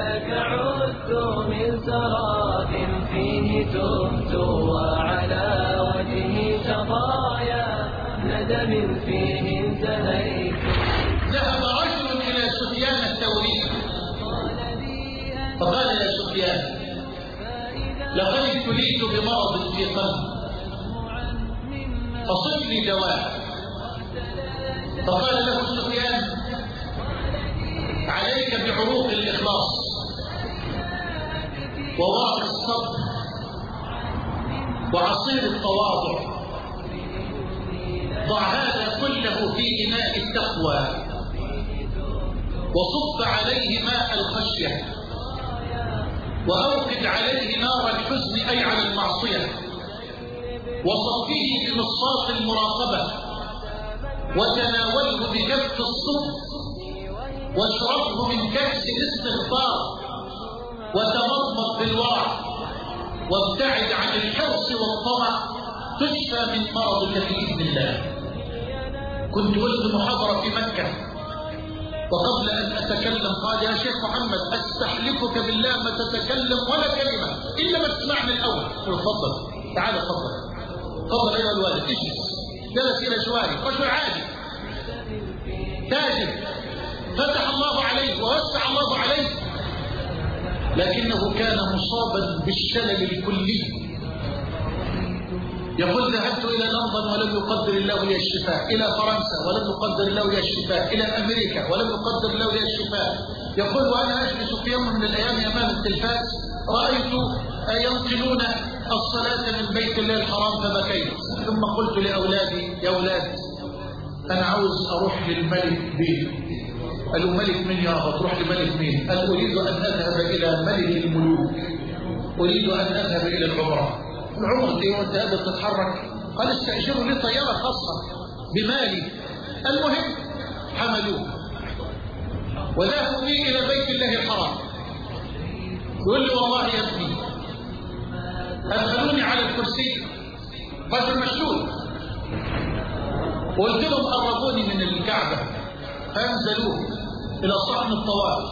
لك عدت من سراف فيه تهت وعلى وجهي شظايا ندم فيه انتهيت. ذهب رجل إلى سفيان الثوري. فقال يا سفيان لقد ابتليت بمرض في قلبي. فصف لي دواء. فقال له سفيان وورق الصبر وعصير التواضع. ضع هذا كله في إناء التقوى وصب عليه ماء الخشية وأوقد عليه نار الحزن أي على المعصية وصفه بمصاص المراقبة وتناوله بكف الصدق واشربه من كأس الاستغفار وتمضمض بالورع وابتعد عن الحرص والطمع تشفى من مرضك بإذن الله. كنت قلت محاضرة في مكة وقبل أن أتكلم قال يا شيخ محمد أستحلفك بالله ما تتكلم ولا كلمة إلا ما تسمعني الأول. قل تفضل تعال تفضل. تفضل أيها الوالد اجلس. جلس إلى جواري رجل عادي. تاجر. فتح الله عليه ووسع الله لكنه كان مصابا بالشلل الكلي. يقول ذهبت إلى لندن ولم يقدر الله لي الشفاء إلى فرنسا ولم يقدر الله لي الشفاء إلى أمريكا ولم يقدر الله لي الشفاء. يقول وأنا أجلس في يوم من الأيام أمام التلفاز رأيت ينقلون الصلاة من بيت الله الحرام فبكيت. ثم قلت لأولادي يا أولاد أنا عاوز أروح للملك بيه قالوا ملك من يا أبا تروح لملك مين؟ قال أريد أن أذهب إلى ملك الملوك. أريد أن أذهب إلى العمرة العمر دي وانت قادر تتحرك. قال استأجروا لي طيارة خاصة بمالي. المهم حملوه. وذهبوا بي إلى بيت الله الحرام. يقول لي والله يا ابني أدخلوني على الكرسي. رجل مشلول وقلت لهم قربوني من الكعبة. فأنزلوه. إلى صحن الطواف.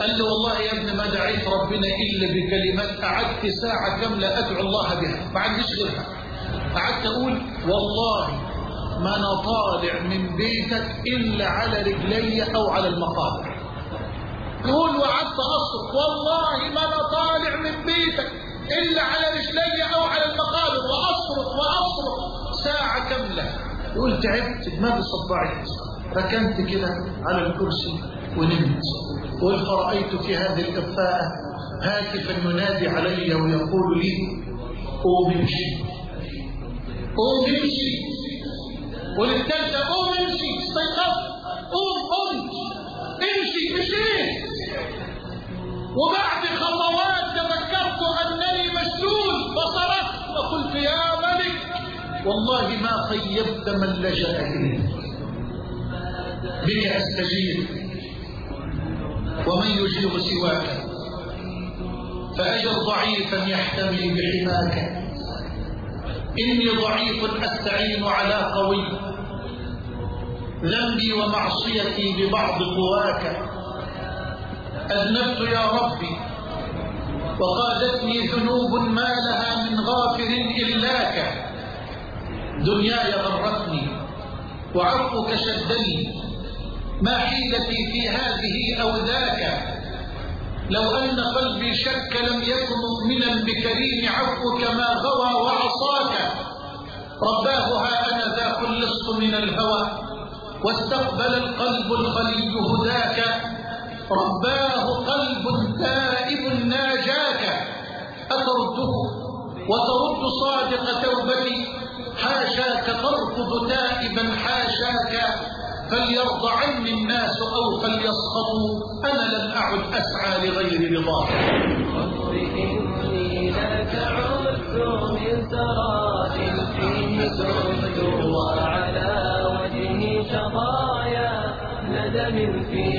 قال لي والله يا ابني ما دعيت ربنا إلا بكلمات قعدت ساعة كاملة أدعو الله بها. ما عنديش غيرها. قعدت أقول والله ما أنا طالع من بيتك إلا على رجلي أو على المقابر. يقول وقعدت أصرخ والله ما أنا طالع من بيتك إلا على رجلي أو على المقابر. وأصرخ وأصرخ. ساعة كاملة يقول تعبت دماغي صدعت ركنت كده على الكرسي ونمت. قل فرأيت في هذه الإخفاء هاتفا ينادي علي ويقول لي قوم امشي قوم امشي وللثالثة قوم امشي استيقظت قوم قمت امشي مشيت وبعد خطوات تذكرت أنني مشلول فصرخت وقلت يا ملك والله ما خيبت من لجأ إليك. بك أستجيب ومن يجيب سواك؟ فأجر ضعيفا يحتمي بحماك. إني ضعيف أستعين على قوي. ذنبي ومعصيتي ببعض قواك. أذنبت يا ربي. وقادتني ذنوب ما لها من غافر إلاك. دنياي غرتني. وعفوك شدني. ما حيلتي في هذه أو ذاك. لو أن قلبي شك لم يكن مؤمنا بكريم عفوك ما غوى وعصاك. رباه ها أنا ذا خلصت من الهوى. واستقبل القلب الخلي هداك. رباه فليرضى عني الناس أو فليسخطوا أنا لم أعد أسعى لغير رضاه إني لا تعد من سراء فيه سرد وعلى وجهي شظايا ندم فيه